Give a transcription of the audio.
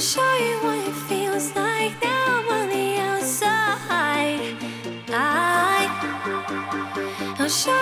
show you what it feels like now on the outside. I'll show